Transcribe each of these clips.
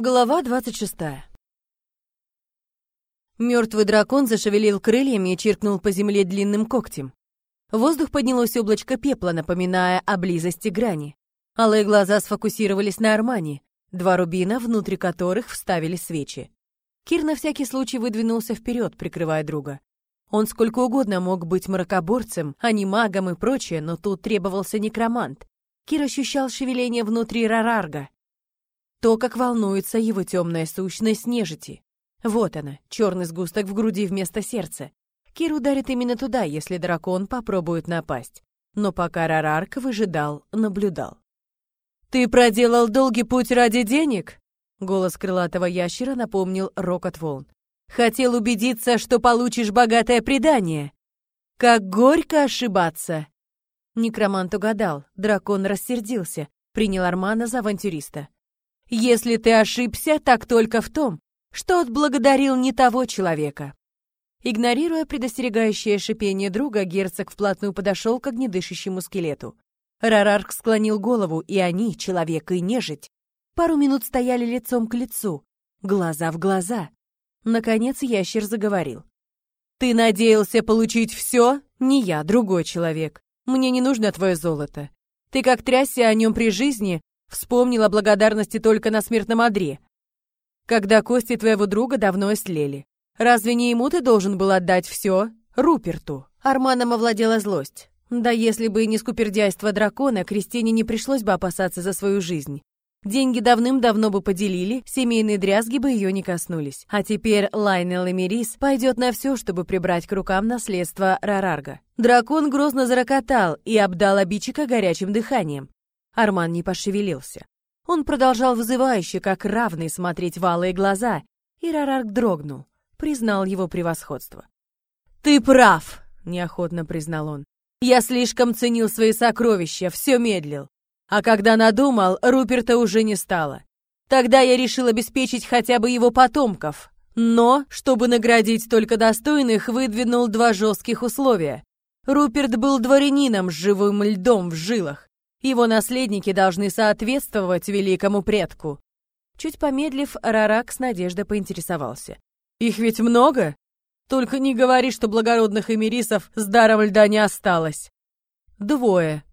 Глава 26. Мертвый дракон зашевелил крыльями и чиркнул по земле длинным когтем. Воздух поднялось облачко пепла, напоминая о близости грани. Алые глаза сфокусировались на Армане, два рубина, внутри которых вставили свечи. Кир на всякий случай выдвинулся вперед, прикрывая друга. Он сколько угодно мог быть мракоборцем, а не магом и прочее, но тут требовался некромант. Кир ощущал шевеление внутри Рарарга, то, как волнуется его темная сущность нежити. Вот она, черный сгусток в груди вместо сердца. Кир ударит именно туда, если дракон попробует напасть. Но пока Рарарк выжидал, наблюдал. «Ты проделал долгий путь ради денег?» Голос крылатого ящера напомнил рокот волн. «Хотел убедиться, что получишь богатое предание. Как горько ошибаться!» Некромант угадал, дракон рассердился, принял Армана за авантюриста. Если ты ошибся, так только в том, что отблагодарил не того человека. Игнорируя предостерегающее шипение друга, герцог вплотную подошел к огнедышащему скелету. Рарарк склонил голову, и они, человек и нежить, пару минут стояли лицом к лицу, глаза в глаза. Наконец ящер заговорил. «Ты надеялся получить все? Не я, другой человек. Мне не нужно твое золото. Ты как трясся о нем при жизни, Вспомнила благодарности только на смертном одре, когда кости твоего друга давно истлели. Разве не ему ты должен был отдать все Руперту? Арманом овладела злость. Да если бы и не скупердяйство дракона, Кристине не пришлось бы опасаться за свою жизнь. Деньги давным-давно бы поделили, семейные дрязги бы ее не коснулись. А теперь Лайнел и Мирис пойдет на все, чтобы прибрать к рукам наследство Рарарга. Дракон грозно зарокотал и обдал обидчика горячим дыханием. Арман не пошевелился. Он продолжал вызывающе, как равный, смотреть в алые глаза, и Рарарк дрогнул, признал его превосходство. «Ты прав!» — неохотно признал он. «Я слишком ценил свои сокровища, все медлил. А когда надумал, Руперта уже не стало. Тогда я решил обеспечить хотя бы его потомков. Но, чтобы наградить только достойных, выдвинул два жестких условия. Руперт был дворянином с живым льдом в жилах. Его наследники должны соответствовать великому предку. Чуть помедлив, Рарак с надеждой поинтересовался. Их ведь много? Только не говори, что благородных эмирисов с даром льда не осталось. Двое.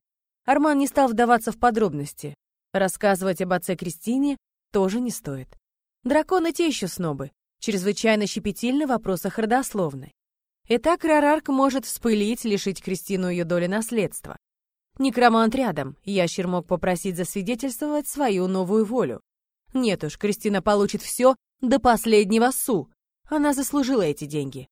Арман не стал вдаваться в подробности. Рассказывать об отце Кристине тоже не стоит. Драконы те еще снобы, чрезвычайно щепетильны в вопросах родословной. Итак, Рарарк может вспылить, лишить Кристину ее доли наследства. Некромант рядом, ящер мог попросить засвидетельствовать свою новую волю. Нет уж, Кристина получит все до последнего су. Она заслужила эти деньги.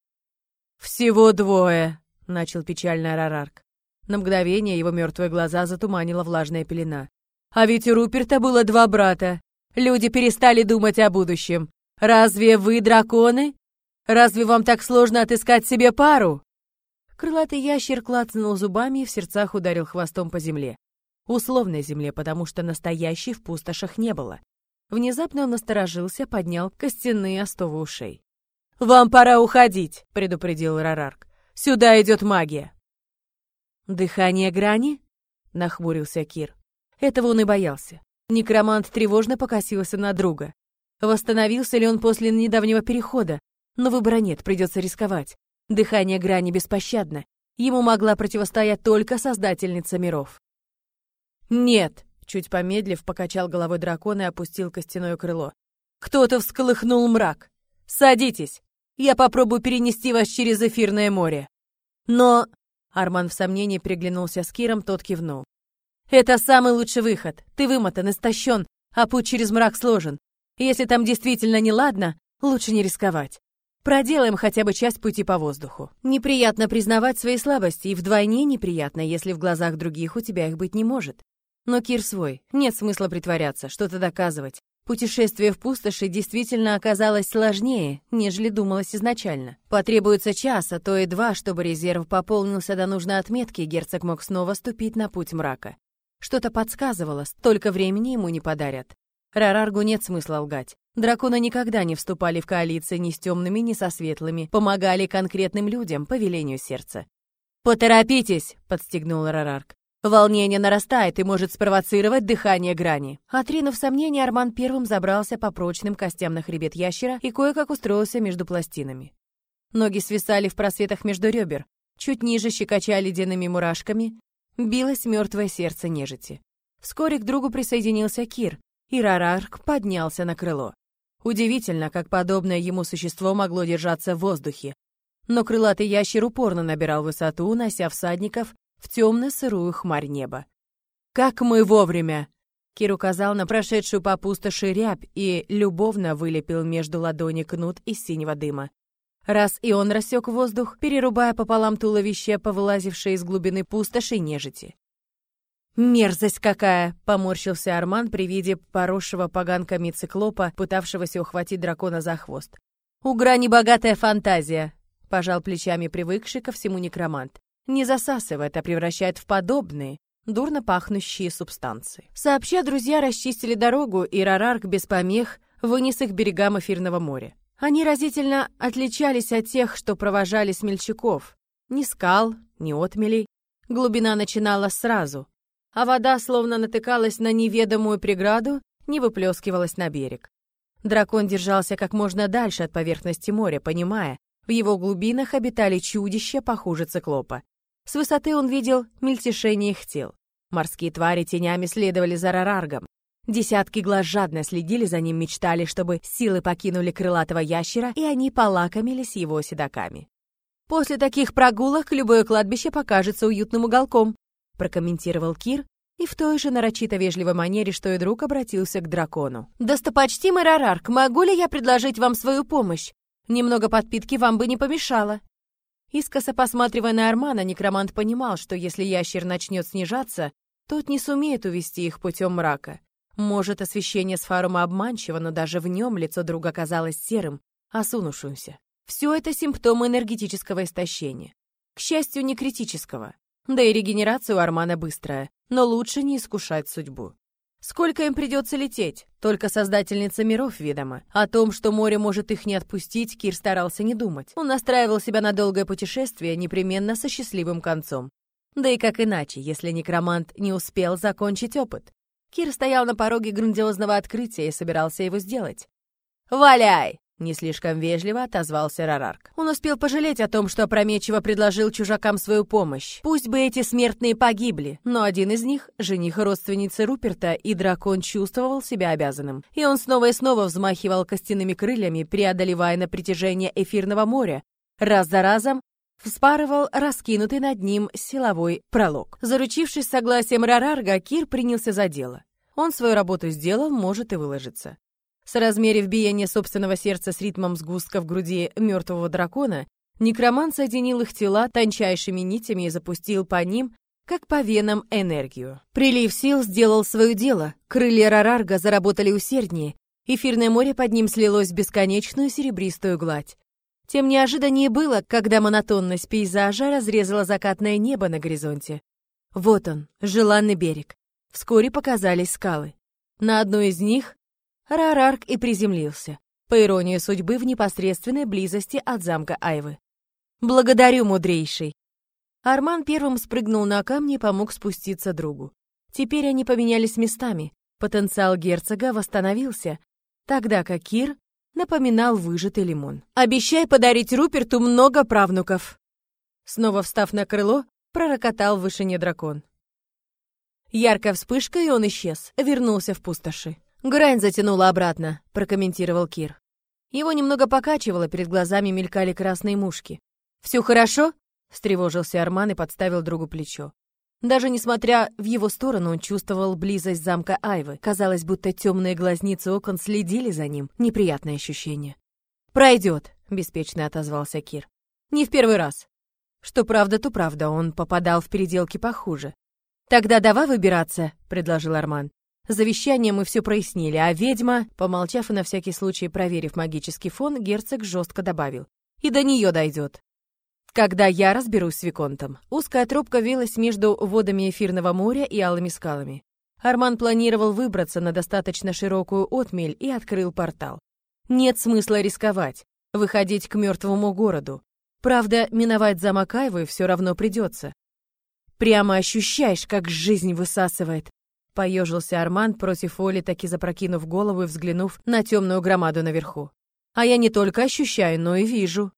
«Всего двое», — начал печально Рарарк. На мгновение его мертвые глаза затуманила влажная пелена. «А ведь у Руперта было два брата. Люди перестали думать о будущем. Разве вы драконы? Разве вам так сложно отыскать себе пару?» Крылатый ящер клацнул зубами и в сердцах ударил хвостом по земле. Условной земле, потому что настоящей в пустошах не было. Внезапно он насторожился, поднял костяные остовы ушей. «Вам пора уходить», — предупредил Рарарк. «Сюда идет магия». «Дыхание грани?» — нахмурился Кир. Этого он и боялся. Некромант тревожно покосился на друга. Восстановился ли он после недавнего перехода? Но выбора нет, придется рисковать. Дыхание грани беспощадно. Ему могла противостоять только создательница миров. «Нет!» — чуть помедлив, покачал головой дракон и опустил костяное крыло. «Кто-то всколыхнул мрак. Садитесь! Я попробую перенести вас через эфирное море». «Но...» — Арман в сомнении приглянулся с Киром, тот кивнул. «Это самый лучший выход. Ты вымотан, истощен, а путь через мрак сложен. Если там действительно неладно, лучше не рисковать. Проделаем хотя бы часть пути по воздуху. Неприятно признавать свои слабости, и вдвойне неприятно, если в глазах других у тебя их быть не может. Но Кир свой, нет смысла притворяться, что-то доказывать. Путешествие в пустоши действительно оказалось сложнее, нежели думалось изначально. Потребуется час, а то и два, чтобы резерв пополнился до нужной отметки, и герцог мог снова ступить на путь мрака. Что-то подсказывало, столько времени ему не подарят. Рараргу нет смысла лгать. Драконы никогда не вступали в коалиции ни с темными, ни со светлыми, помогали конкретным людям по велению сердца. «Поторопитесь!» — подстегнул Рарарк. Волнение нарастает и может спровоцировать дыхание грани. Отринув сомнения, Арман первым забрался по прочным костям на хребет ящера и кое-как устроился между пластинами. Ноги свисали в просветах между ребер, чуть ниже щекоча ледяными мурашками, билось мертвое сердце нежити. Вскоре к другу присоединился Кир, и Рарарк поднялся на крыло. Удивительно, как подобное ему существо могло держаться в воздухе. Но крылатый ящер упорно набирал высоту, унося всадников в темно-сырую хмарь неба. «Как мы вовремя!» Кир указал на прошедшую по пустоши рябь и любовно вылепил между ладони кнут из синего дыма. Раз и он рассек воздух, перерубая пополам туловище, повылазившее из глубины пустоши нежити. «Мерзость какая!» — поморщился Арман при виде поросшего поганками циклопа, пытавшегося ухватить дракона за хвост. «У грани богатая фантазия!» — пожал плечами привыкший ко всему некромант. «Не засасывает, а превращает в подобные, дурно пахнущие субстанции». Сообща, друзья расчистили дорогу, и Рарарк без помех вынес их берегам эфирного моря. Они разительно отличались от тех, что провожали смельчаков. Ни скал, ни отмелей. Глубина начинала сразу, а вода словно натыкалась на неведомую преграду, не выплескивалась на берег. Дракон держался как можно дальше от поверхности моря, понимая, в его глубинах обитали чудища похуже циклопа. С высоты он видел мельтешение их тел. Морские твари тенями следовали за Рараргом. Десятки глаз жадно следили за ним, мечтали, чтобы силы покинули крылатого ящера, и они полакомились его седаками. После таких прогулок любое кладбище покажется уютным уголком, прокомментировал Кир, и в той же нарочито вежливой манере, что и друг обратился к дракону. «Достопочтимый Рарарк, могу ли я предложить вам свою помощь? Немного подпитки вам бы не помешало». Искоса посматривая на Армана, некромант понимал, что если ящер начнет снижаться, тот не сумеет увести их путем мрака. Может, освещение с фарума обманчиво, но даже в нем лицо друга казалось серым, осунувшимся. Все это симптомы энергетического истощения. К счастью, не критического. Да и регенерация у Армана быстрая, но лучше не искушать судьбу. Сколько им придется лететь? Только создательница миров ведома. О том, что море может их не отпустить, Кир старался не думать. Он настраивал себя на долгое путешествие, непременно со счастливым концом. Да и как иначе, если некромант не успел закончить опыт? Кир стоял на пороге грандиозного открытия и собирался его сделать. «Валяй!» Не слишком вежливо отозвался Рарарк. Он успел пожалеть о том, что опрометчиво предложил чужакам свою помощь. Пусть бы эти смертные погибли, но один из них — жених родственницы Руперта, и дракон чувствовал себя обязанным. И он снова и снова взмахивал костяными крыльями, преодолевая на притяжение эфирного моря. Раз за разом вспарывал раскинутый над ним силовой пролог. Заручившись согласием Рарарга, Кир принялся за дело. Он свою работу сделал, может и выложиться. Соразмерив биение собственного сердца с ритмом сгустка в груди мертвого дракона, некромант соединил их тела тончайшими нитями и запустил по ним, как по венам, энергию. Прилив сил сделал свое дело, крылья Рарарга заработали усерднее, эфирное море под ним слилось в бесконечную серебристую гладь. Тем неожиданнее было, когда монотонность пейзажа разрезала закатное небо на горизонте. Вот он, желанный берег. Вскоре показались скалы. На одной из них Рарарк и приземлился, по иронии судьбы, в непосредственной близости от замка Айвы. «Благодарю, мудрейший!» Арман первым спрыгнул на камни и помог спуститься другу. Теперь они поменялись местами. Потенциал герцога восстановился, тогда как Кир напоминал выжатый лимон. «Обещай подарить Руперту много правнуков!» Снова встав на крыло, пророкотал в вышине дракон. Яркая вспышка, и он исчез, вернулся в пустоши. «Грань затянула обратно», — прокомментировал Кир. Его немного покачивало, перед глазами мелькали красные мушки. «Все хорошо?» — встревожился Арман и подставил другу плечо. Даже несмотря в его сторону, он чувствовал близость замка Айвы. Казалось, будто темные глазницы окон следили за ним. Неприятное ощущение. «Пройдет», — беспечно отозвался Кир. «Не в первый раз». Что правда, то правда, он попадал в переделки похуже. «Тогда давай выбираться», — предложил Арман. Завещание мы все прояснили, а ведьма, помолчав и на всякий случай проверив магический фон, герцог жестко добавил. И до нее дойдет. Когда я разберусь с Виконтом. Узкая трубка вилась между водами эфирного моря и алыми скалами. Арман планировал выбраться на достаточно широкую отмель и открыл портал. Нет смысла рисковать, выходить к мертвому городу. Правда, миновать замок Айвы все равно придется. Прямо ощущаешь, как жизнь высасывает. Поежился Арман против воли, таки запрокинув голову и взглянув на темную громаду наверху. А я не только ощущаю, но и вижу.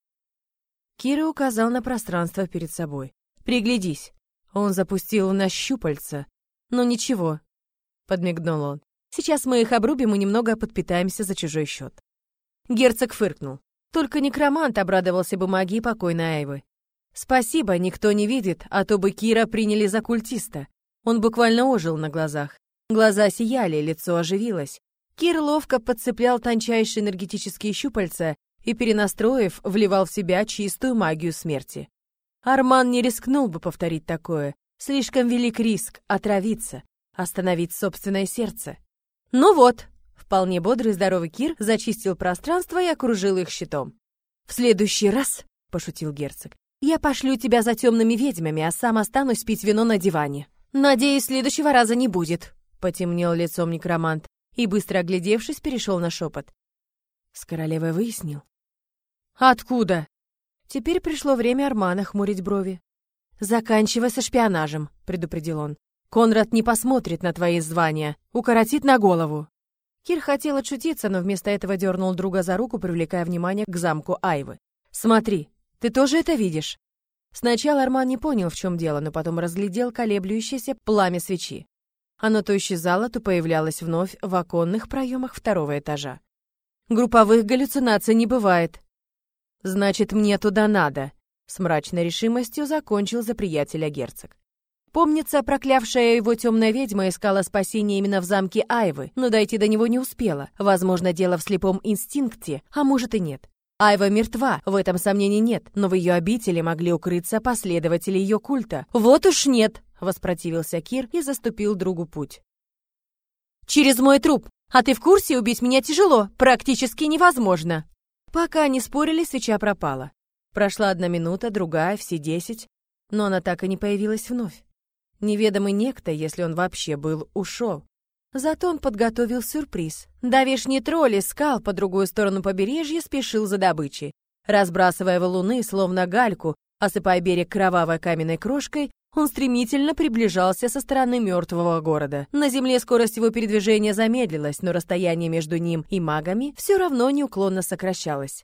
Кира указал на пространство перед собой. Приглядись. Он запустил в нас щупальца. Но ничего, подмигнул он. Сейчас мы их обрубим и немного подпитаемся за чужой счет. Герцог фыркнул. Только некромант обрадовался бы магии покойной Айвы. Спасибо, никто не видит, а то бы Кира приняли за культиста. Он буквально ожил на глазах. Глаза сияли, лицо оживилось. Кир ловко подцеплял тончайшие энергетические щупальца и, перенастроив, вливал в себя чистую магию смерти. Арман не рискнул бы повторить такое. Слишком велик риск отравиться, остановить собственное сердце. Ну вот, вполне бодрый и здоровый Кир зачистил пространство и окружил их щитом. «В следующий раз», — пошутил герцог, «я пошлю тебя за темными ведьмами, а сам останусь пить вино на диване». «Надеюсь, следующего раза не будет», — потемнел лицом некромант и, быстро оглядевшись, перешел на шепот. С королевой выяснил. «Откуда?» Теперь пришло время Армана хмурить брови. «Заканчивай со шпионажем», — предупредил он. «Конрад не посмотрит на твои звания, укоротит на голову». Кир хотел отшутиться, но вместо этого дернул друга за руку, привлекая внимание к замку Айвы. «Смотри, ты тоже это видишь?» Сначала Арман не понял, в чем дело, но потом разглядел колеблющееся пламя свечи. Оно то исчезало, то появлялось вновь в оконных проемах второго этажа. Групповых галлюцинаций не бывает. Значит, мне туда надо, с мрачной решимостью закончил за приятеля герцог. Помнится, проклявшая его темная ведьма искала спасения именно в замке Айвы, но дойти до него не успела. Возможно, дело в слепом инстинкте, а может и нет. Айва мертва, в этом сомнений нет, но в ее обители могли укрыться последователи ее культа. Вот уж нет, воспротивился Кир и заступил другу путь. Через мой труп. А ты в курсе, убить меня тяжело, практически невозможно. Пока они спорили, свеча пропала. Прошла одна минута, другая, все десять, но она так и не появилась вновь. Неведомый некто, если он вообще был, ушел. Зато он подготовил сюрприз. Давишний тролль искал по другую сторону побережья, спешил за добычей. Разбрасывая валуны, словно гальку, осыпая берег кровавой каменной крошкой, он стремительно приближался со стороны мертвого города. На земле скорость его передвижения замедлилась, но расстояние между ним и магами все равно неуклонно сокращалось.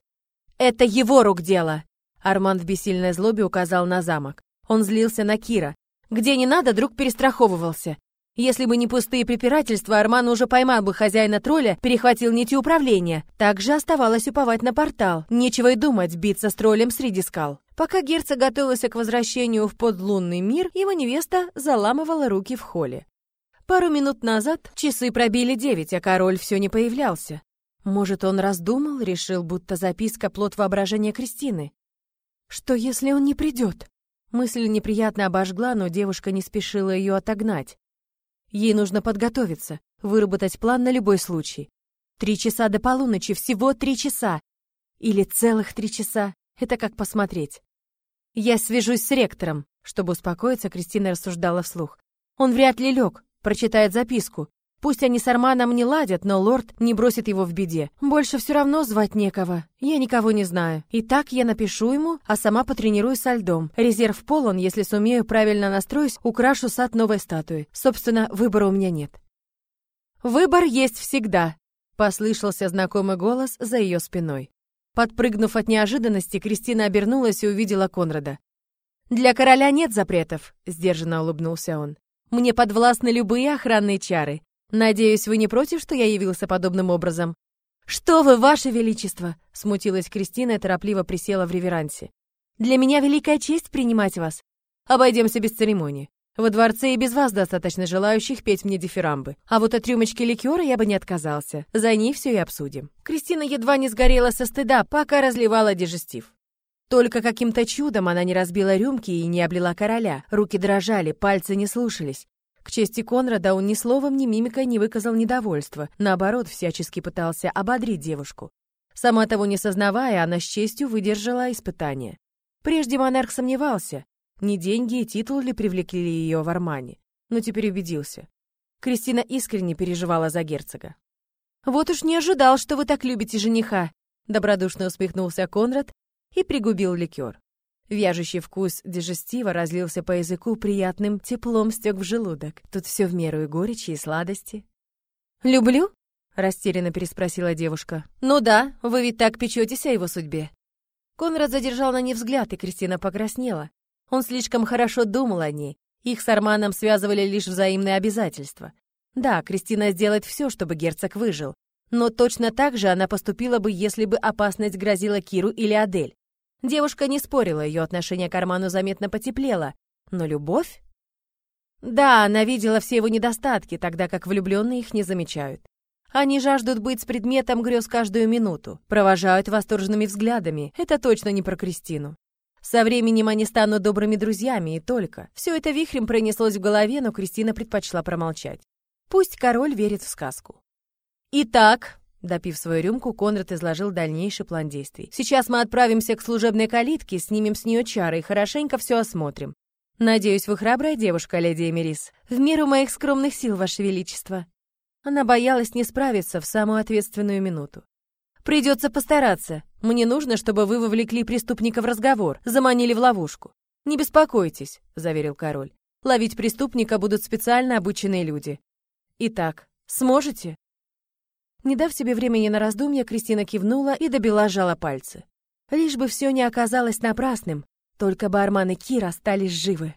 «Это его рук дело!» Арман в бессильной злобе указал на замок. Он злился на Кира. Где не надо, друг перестраховывался. Если бы не пустые препирательства, Арман уже поймал бы хозяина тролля, перехватил нити управления. Также оставалось уповать на портал. Нечего и думать биться с троллем среди скал. Пока герцог готовился к возвращению в подлунный мир, его невеста заламывала руки в холле. Пару минут назад часы пробили девять, а король все не появлялся. Может, он раздумал, решил, будто записка — плод воображения Кристины. Что, если он не придет? Мысль неприятно обожгла, но девушка не спешила ее отогнать. Ей нужно подготовиться, выработать план на любой случай. Три часа до полуночи, всего три часа. Или целых три часа. Это как посмотреть. Я свяжусь с ректором. Чтобы успокоиться, Кристина рассуждала вслух. Он вряд ли лег, прочитает записку. Пусть они с Арманом не ладят, но лорд не бросит его в беде. Больше все равно звать некого. Я никого не знаю. И так я напишу ему, а сама потренируюсь со льдом. Резерв полон, если сумею правильно настроить, украшу сад новой статуи. Собственно, выбора у меня нет. Выбор есть всегда, послышался знакомый голос за ее спиной. Подпрыгнув от неожиданности, Кристина обернулась и увидела Конрада. «Для короля нет запретов», — сдержанно улыбнулся он. «Мне подвластны любые охранные чары. Надеюсь, вы не против, что я явился подобным образом? Что вы, ваше величество, смутилась Кристина и торопливо присела в реверансе. Для меня великая честь принимать вас. Обойдемся без церемонии. Во дворце и без вас достаточно желающих петь мне дифирамбы. А вот от рюмочки ликера я бы не отказался. За ней все и обсудим. Кристина едва не сгорела со стыда, пока разливала дежестив. Только каким-то чудом она не разбила рюмки и не облила короля. Руки дрожали, пальцы не слушались. К чести Конрада он ни словом, ни мимикой не выказал недовольства, наоборот, всячески пытался ободрить девушку. Сама того не сознавая, она с честью выдержала испытание. Прежде монарх сомневался, не деньги и титул ли привлекли ее в Армане, но теперь убедился. Кристина искренне переживала за герцога. «Вот уж не ожидал, что вы так любите жениха», добродушно усмехнулся Конрад и пригубил ликер. Вяжущий вкус дежестива разлился по языку приятным теплом стек в желудок. Тут все в меру и горечи, и сладости. «Люблю?» — растерянно переспросила девушка. «Ну да, вы ведь так печетесь о его судьбе». Конрад задержал на ней взгляд, и Кристина покраснела. Он слишком хорошо думал о ней. Их с Арманом связывали лишь взаимные обязательства. Да, Кристина сделает все, чтобы герцог выжил. Но точно так же она поступила бы, если бы опасность грозила Киру или Адель. Девушка не спорила, ее отношение к Арману заметно потеплело. Но любовь? Да, она видела все его недостатки, тогда как влюбленные их не замечают. Они жаждут быть с предметом грез каждую минуту, провожают восторженными взглядами. Это точно не про Кристину. Со временем они станут добрыми друзьями и только. Все это вихрем пронеслось в голове, но Кристина предпочла промолчать. Пусть король верит в сказку. Итак, Допив свою рюмку, Конрад изложил дальнейший план действий. «Сейчас мы отправимся к служебной калитке, снимем с нее чары и хорошенько все осмотрим. Надеюсь, вы храбрая девушка, леди Эмирис. В меру моих скромных сил, ваше величество». Она боялась не справиться в самую ответственную минуту. «Придется постараться. Мне нужно, чтобы вы вовлекли преступника в разговор, заманили в ловушку. Не беспокойтесь», — заверил король. «Ловить преступника будут специально обученные люди. Итак, сможете?» Не дав себе времени на раздумья, Кристина кивнула и добила жала пальцы. Лишь бы все не оказалось напрасным, только бы Арман и Кир остались живы.